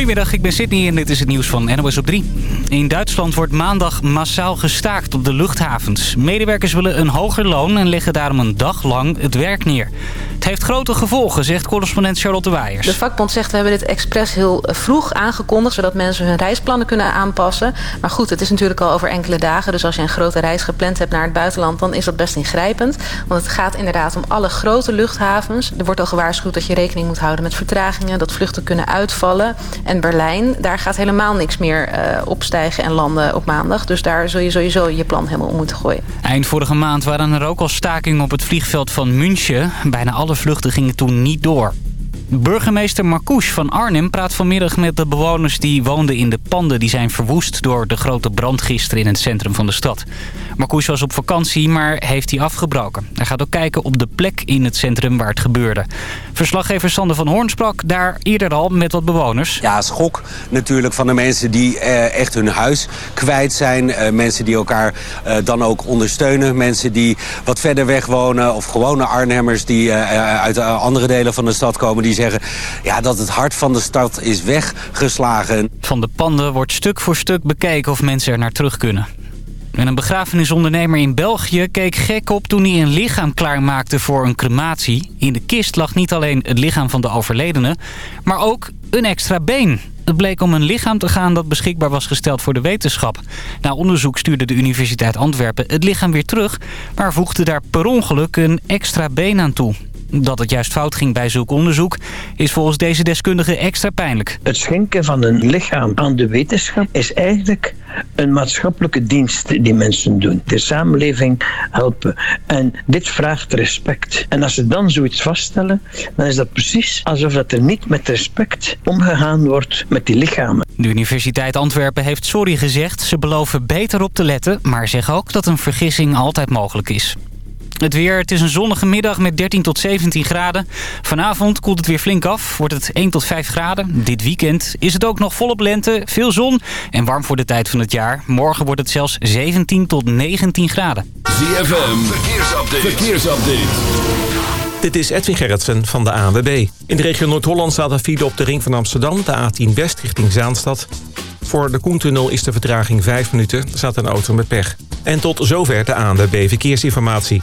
Goedemiddag, ik ben Sydney en dit is het nieuws van NOS op 3. In Duitsland wordt maandag massaal gestaakt op de luchthavens. Medewerkers willen een hoger loon en leggen daarom een dag lang het werk neer. Het heeft grote gevolgen, zegt correspondent Charlotte Wijers. De vakbond zegt we hebben dit expres heel vroeg aangekondigd... zodat mensen hun reisplannen kunnen aanpassen. Maar goed, het is natuurlijk al over enkele dagen. Dus als je een grote reis gepland hebt naar het buitenland... dan is dat best ingrijpend. Want het gaat inderdaad om alle grote luchthavens. Er wordt al gewaarschuwd dat je rekening moet houden met vertragingen... dat vluchten kunnen uitvallen. En Berlijn, daar gaat helemaal niks meer uh, opstijgen en landen op maandag. Dus daar zul je sowieso je plan helemaal om moeten gooien. Eind vorige maand waren er ook al stakingen op het vliegveld van München. Bijna alle vluchten gingen toen niet door. Burgemeester Marcouch van Arnhem praat vanmiddag met de bewoners die woonden in de panden... die zijn verwoest door de grote brand gisteren in het centrum van de stad. Marcouch was op vakantie, maar heeft die afgebroken. Hij gaat ook kijken op de plek in het centrum waar het gebeurde. Verslaggever Sander van Hoorn sprak daar eerder al met wat bewoners. Ja, schok natuurlijk van de mensen die eh, echt hun huis kwijt zijn. Uh, mensen die elkaar uh, dan ook ondersteunen. Mensen die wat verder weg wonen of gewone Arnhemmers die uit andere delen van de stad komen... die ja, dat het hart van de stad is weggeslagen. Van de panden wordt stuk voor stuk bekeken of mensen er naar terug kunnen. En een begrafenisondernemer in België keek gek op toen hij een lichaam klaarmaakte voor een crematie. In de kist lag niet alleen het lichaam van de overledene, maar ook een extra been. Het bleek om een lichaam te gaan dat beschikbaar was gesteld voor de wetenschap. Na onderzoek stuurde de Universiteit Antwerpen het lichaam weer terug... maar voegde daar per ongeluk een extra been aan toe. Dat het juist fout ging bij zulk onderzoek is volgens deze deskundige extra pijnlijk. Het schenken van een lichaam aan de wetenschap is eigenlijk een maatschappelijke dienst die mensen doen. De samenleving helpen. En dit vraagt respect. En als ze dan zoiets vaststellen, dan is dat precies alsof dat er niet met respect omgegaan wordt met die lichamen. De Universiteit Antwerpen heeft sorry gezegd. Ze beloven beter op te letten, maar zeggen ook dat een vergissing altijd mogelijk is. Het weer, het is een zonnige middag met 13 tot 17 graden. Vanavond koelt het weer flink af, wordt het 1 tot 5 graden. Dit weekend is het ook nog volop lente, veel zon en warm voor de tijd van het jaar. Morgen wordt het zelfs 17 tot 19 graden. ZFM, verkeersupdate. verkeersupdate. Dit is Edwin Gerritsen van de ANWB. In de regio Noord-Holland staat een file op de ring van Amsterdam... de A10 West richting Zaanstad. Voor de Koentunnel is de vertraging 5 minuten. Staat een auto met pech. En tot zover de ANWB Verkeersinformatie.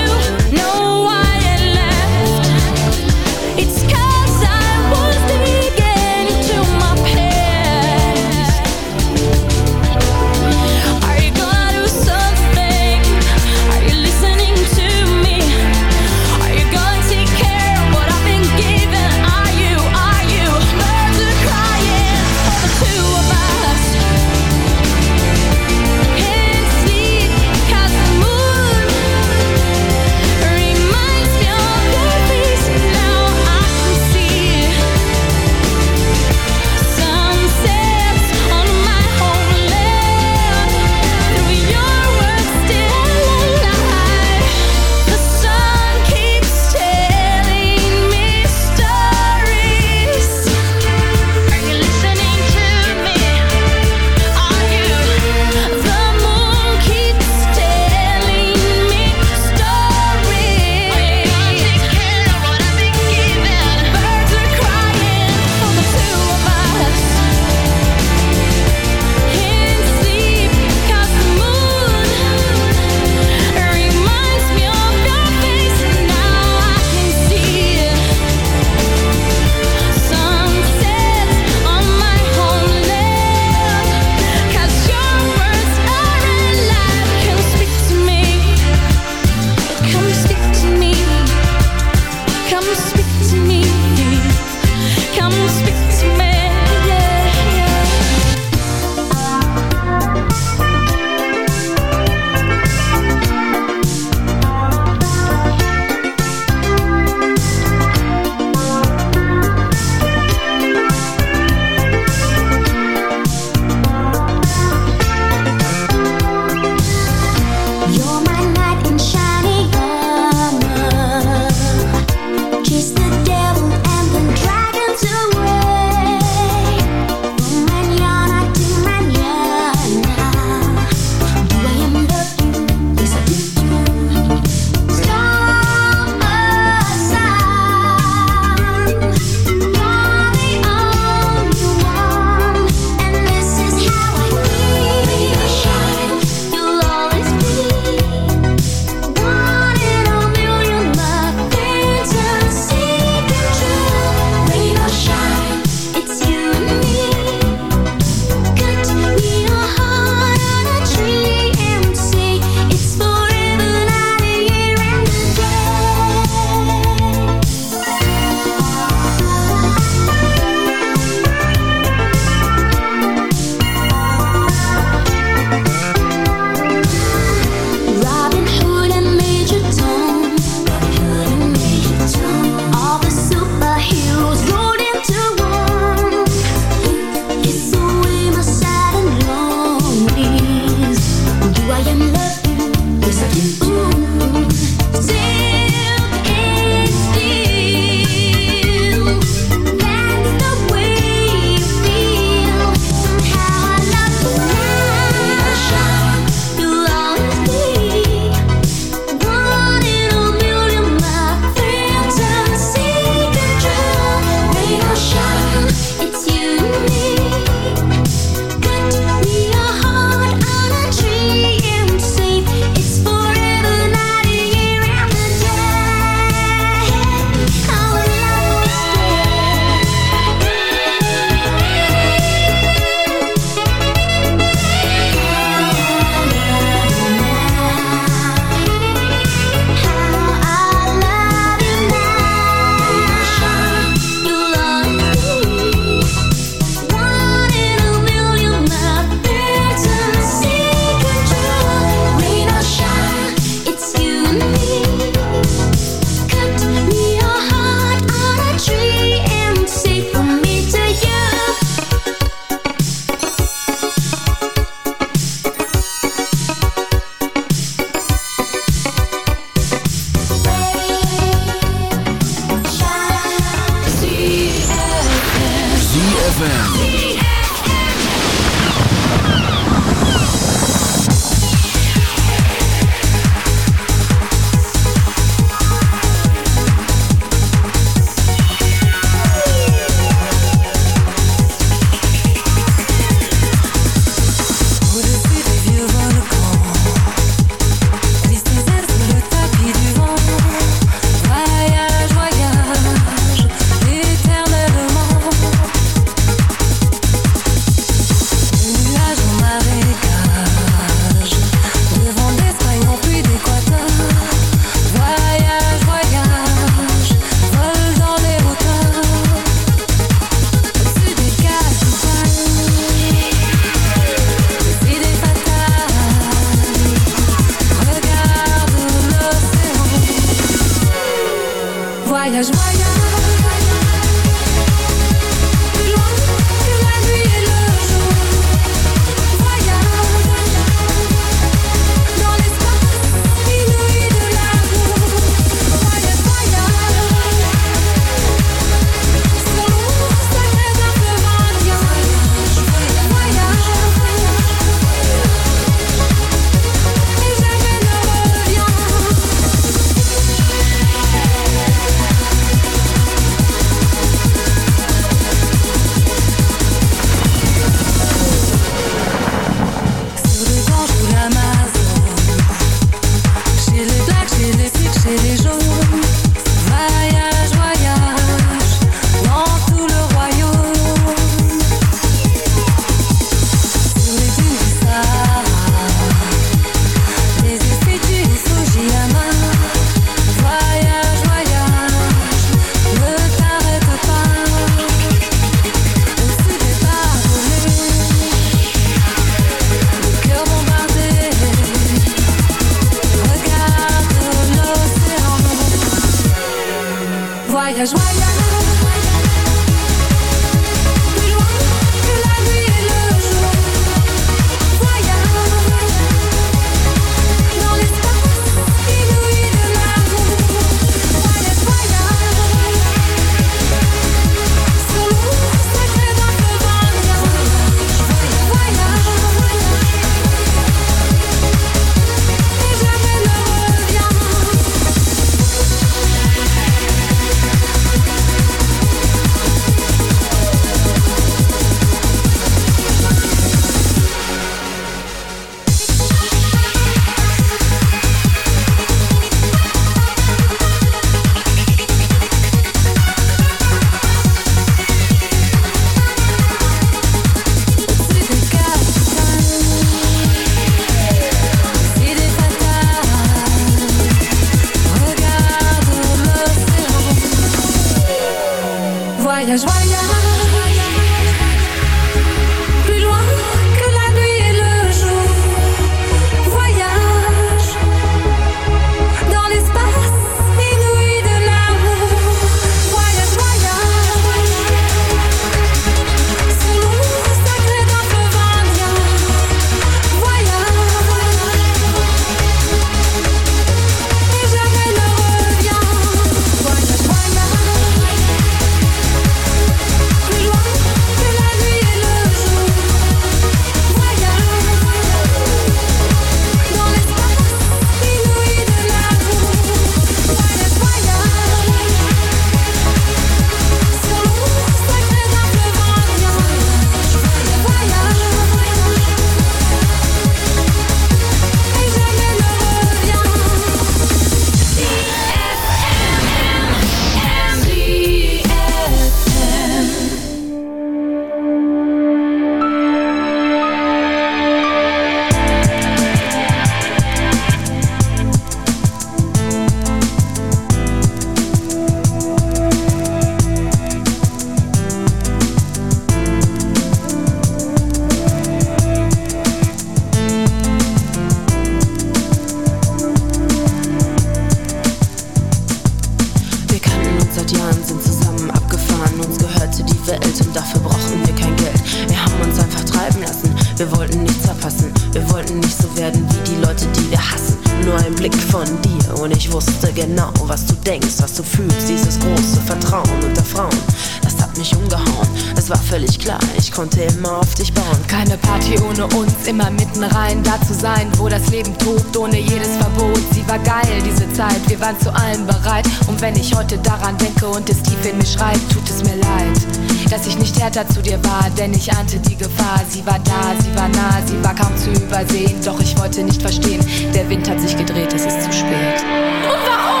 Der Wind hat sich gedreht, es ist zu spät. Und warum?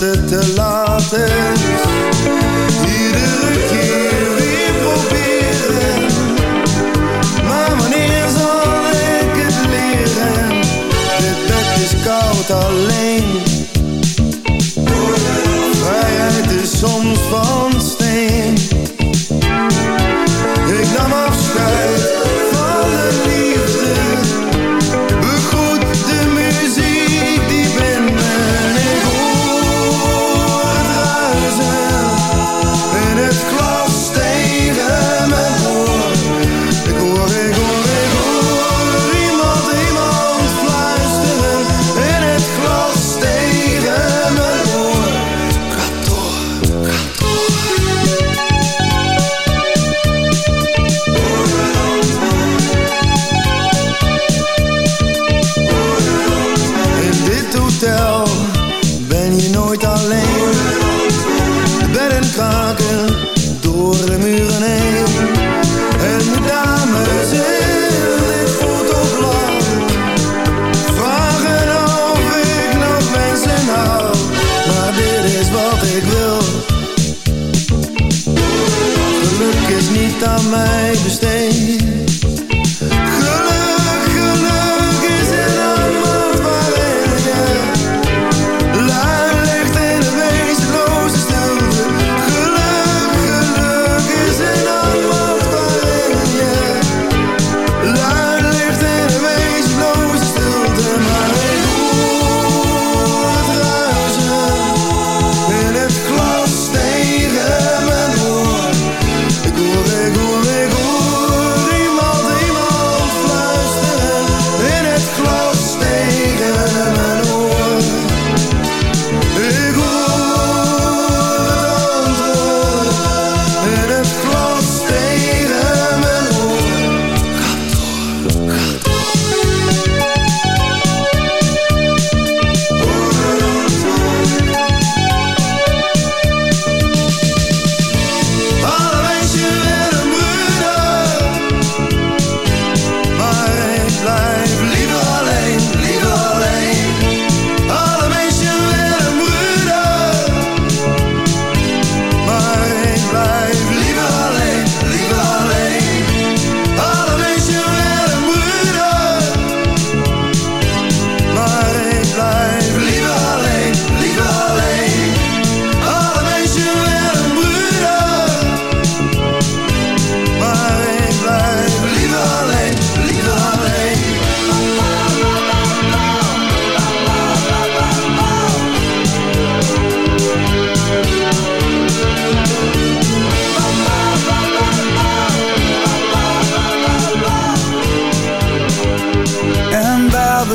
the te.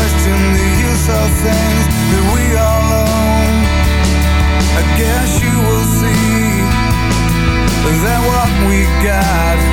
question the use of things that we all own. I guess you will see that what we got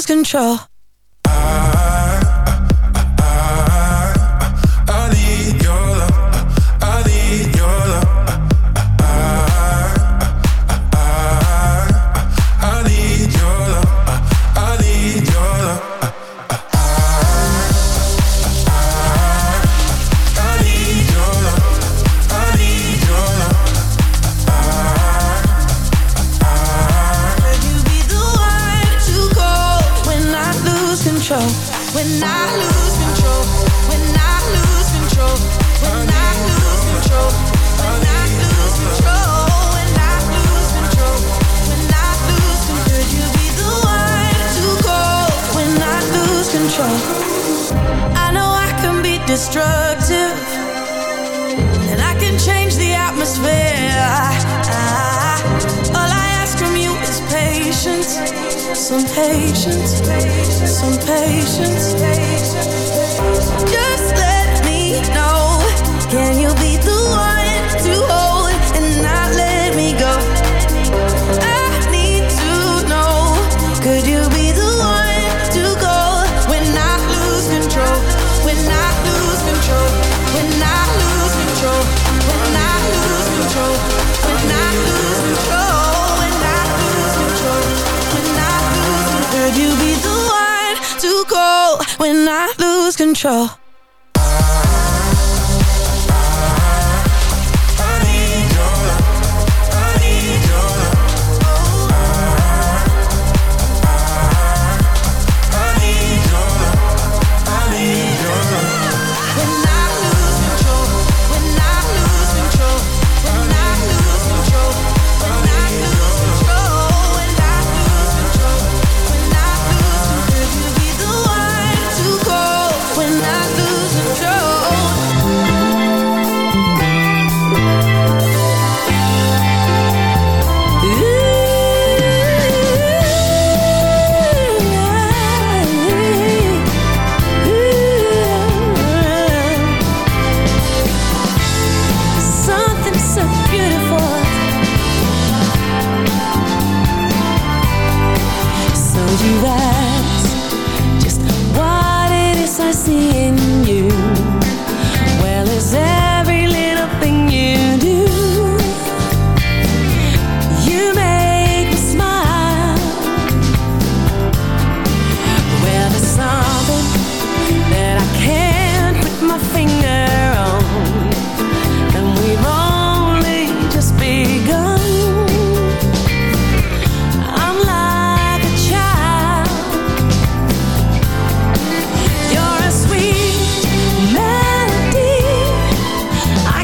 lose control. I lose control?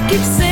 keep saying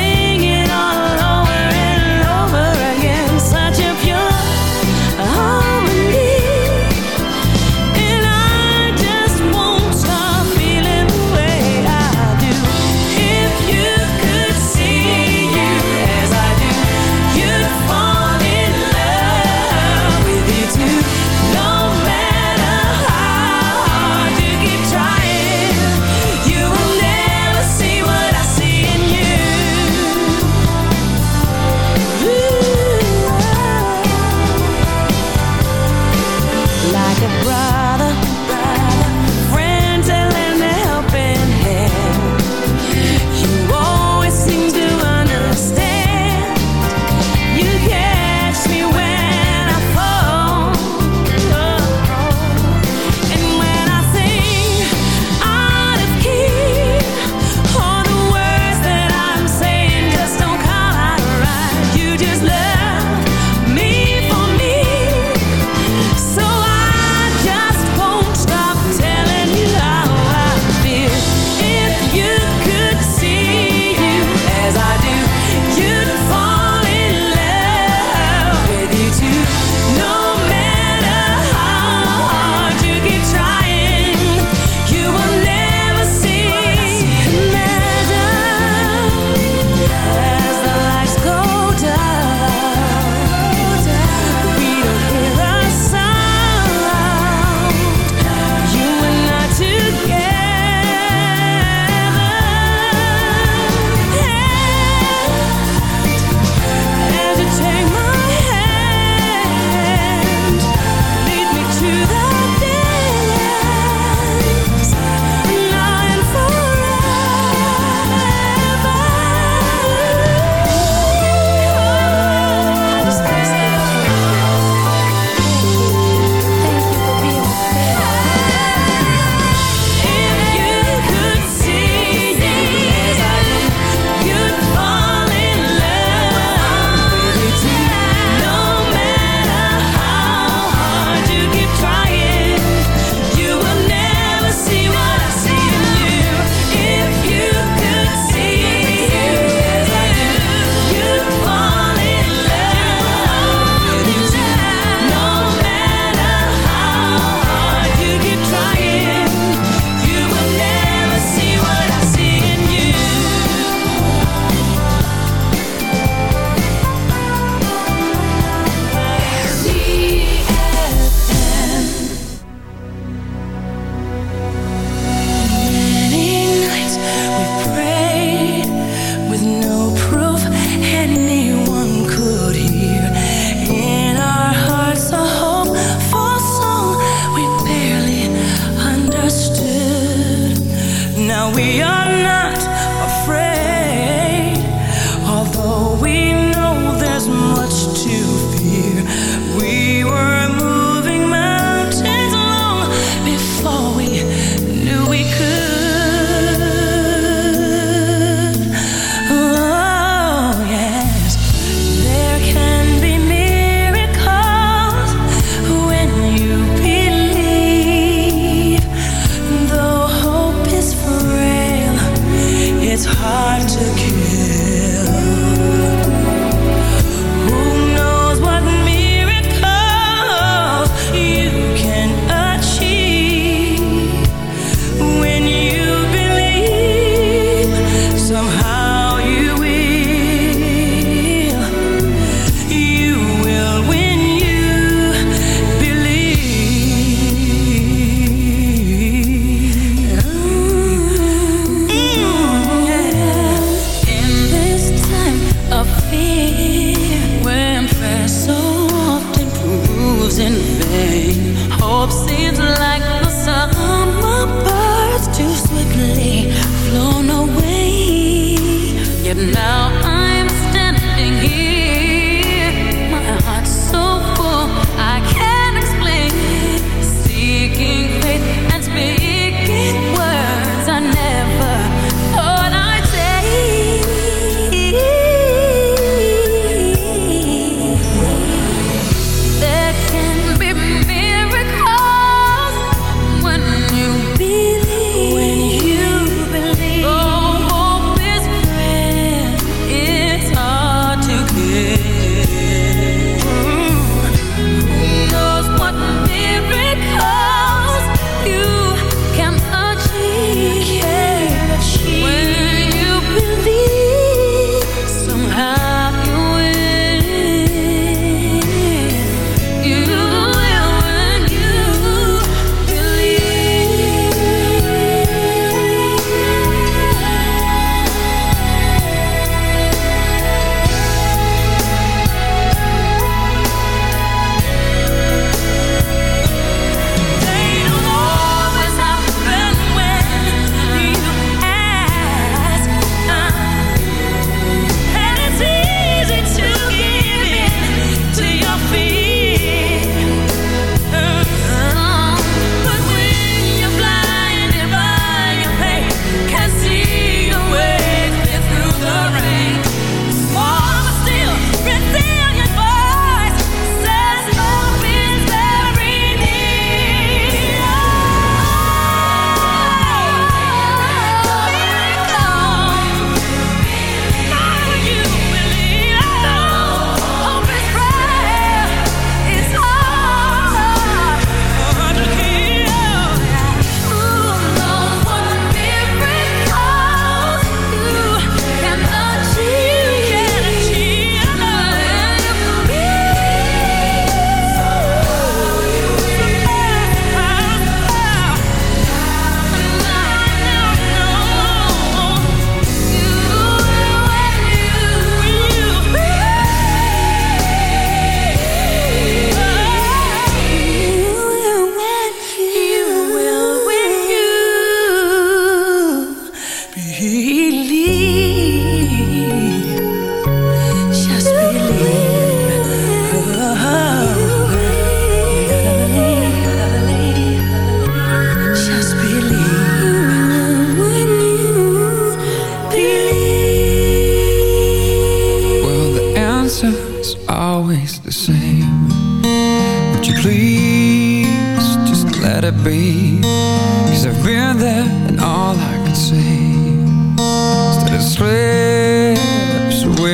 again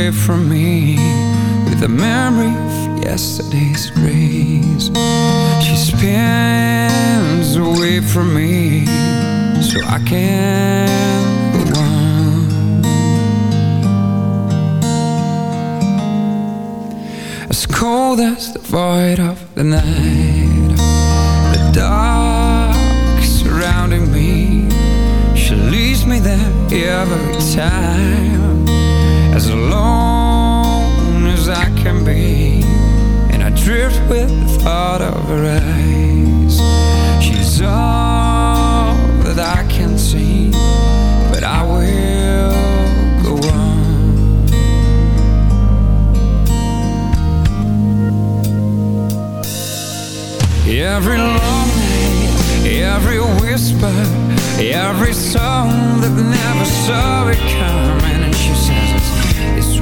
away from me with the memory of yesterday's grace. She spins away from me so I can't go on. As cold as the void of the night The dark surrounding me She leaves me there every time As alone as I can be. And I drift with the thought of her eyes. She's all that I can see But I will go on. Every long night, every whisper, every song that never saw it coming. And she says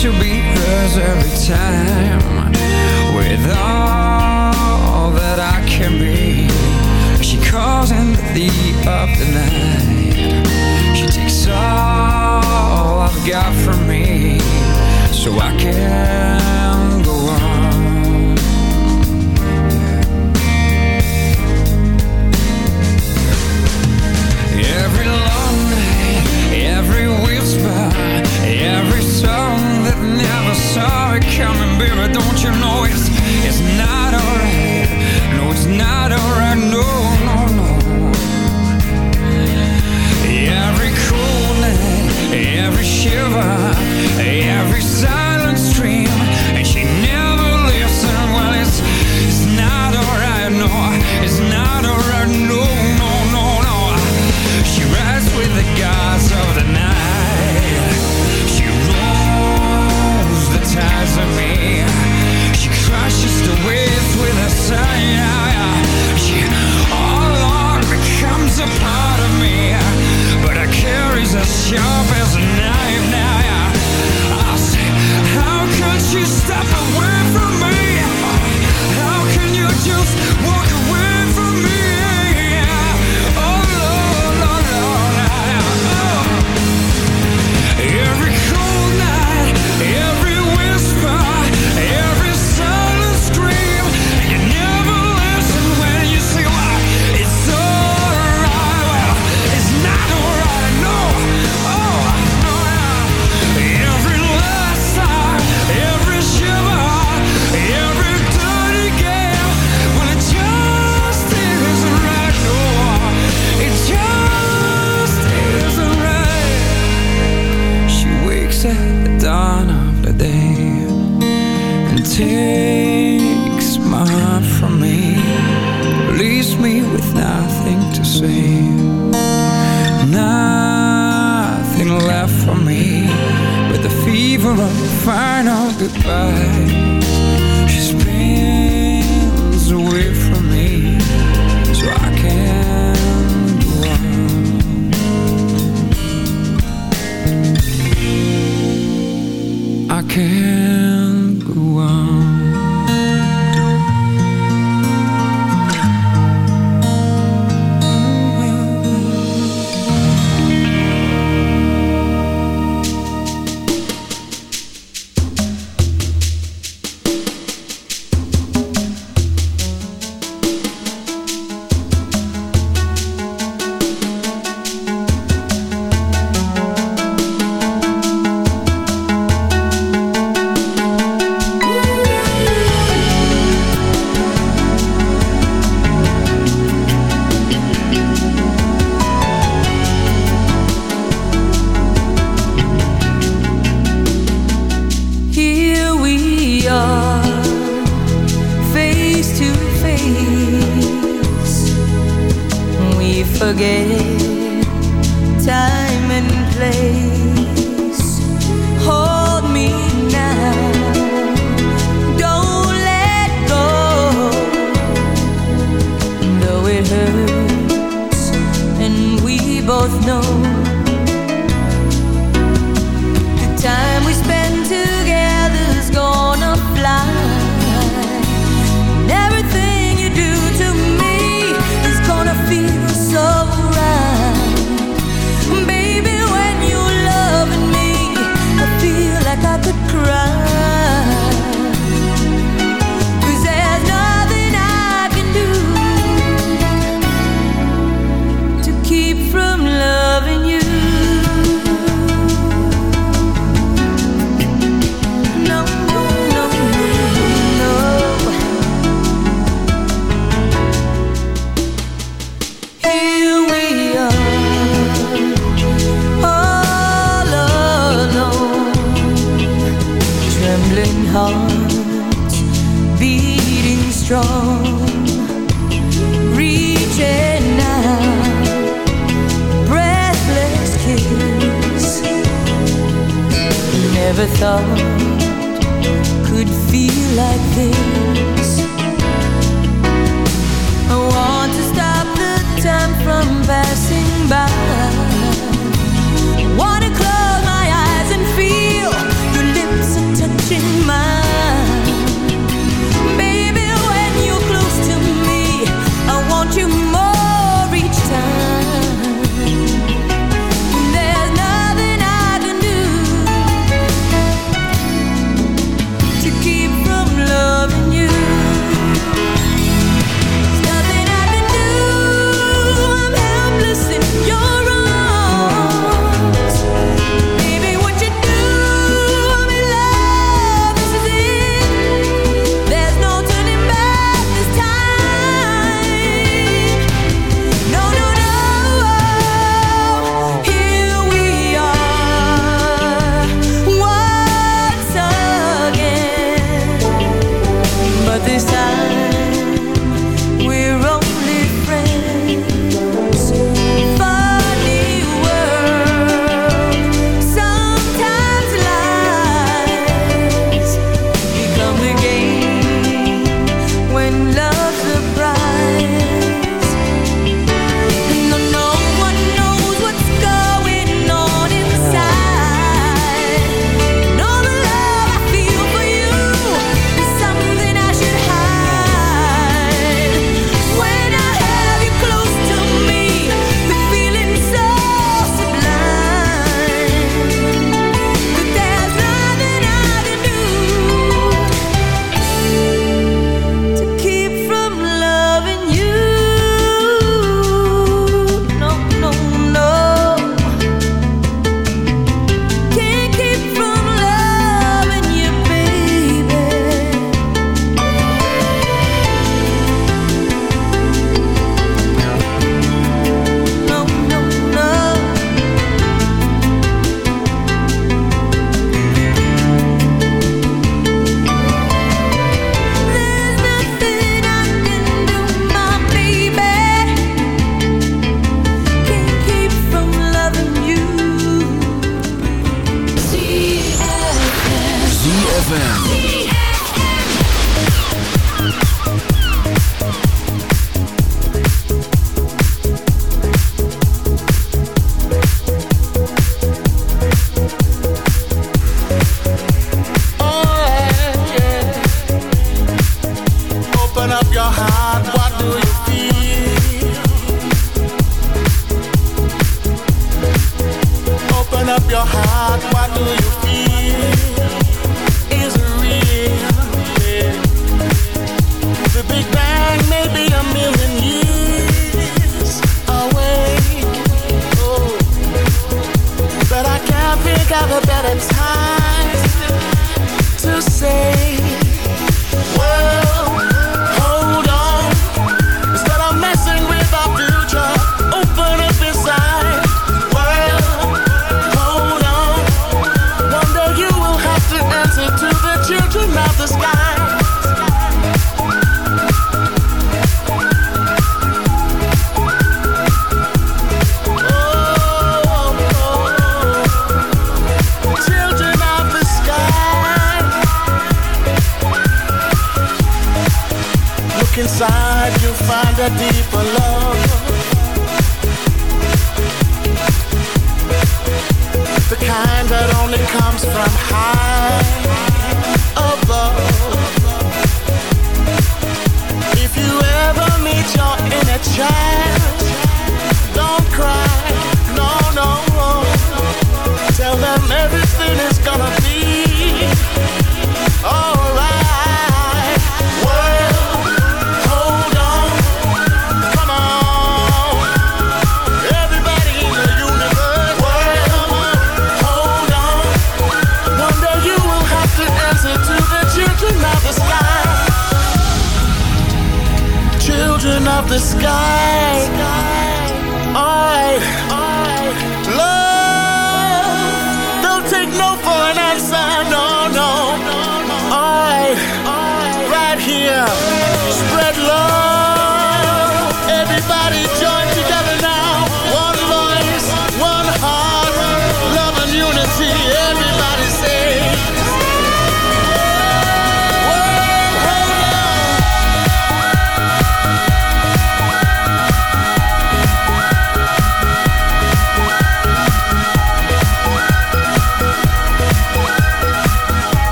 to be hers every time. With all that I can be She calls in the of the night. She takes all I've got from me So I can go the fever of final goodbye. She spins away from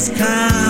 this kind